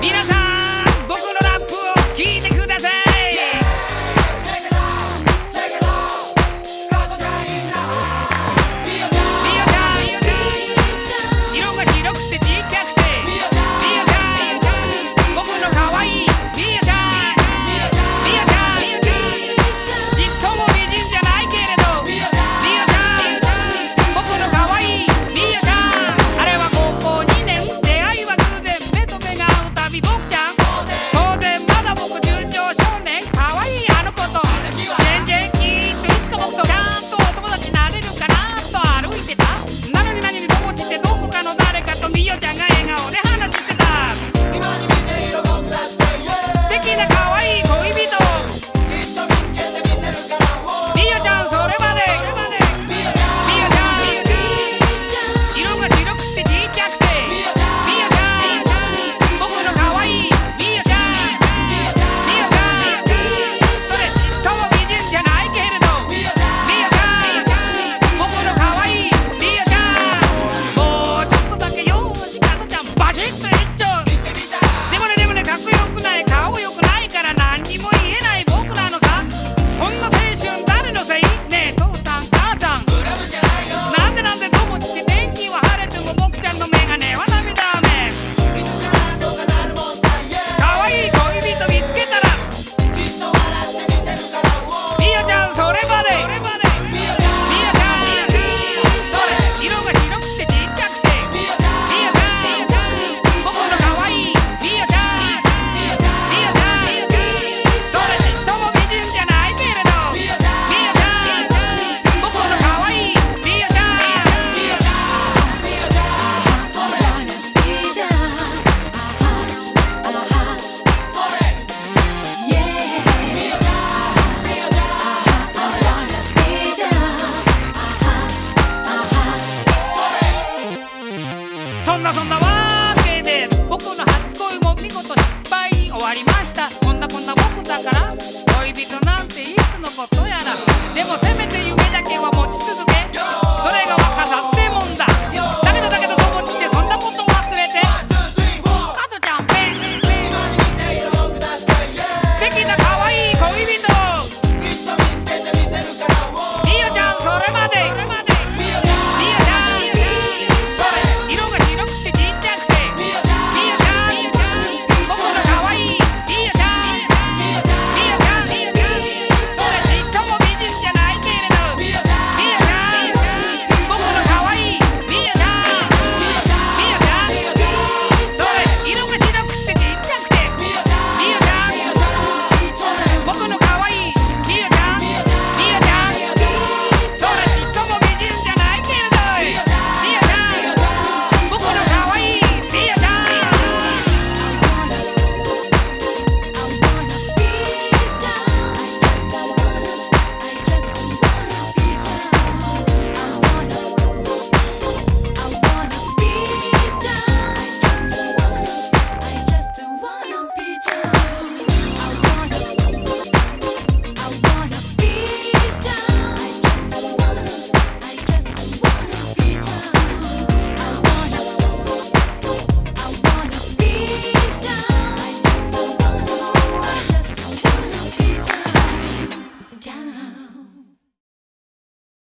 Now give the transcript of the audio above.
皆さん終わりました。こんなこんな僕だから恋人なんていつのことやら。でもせめて夢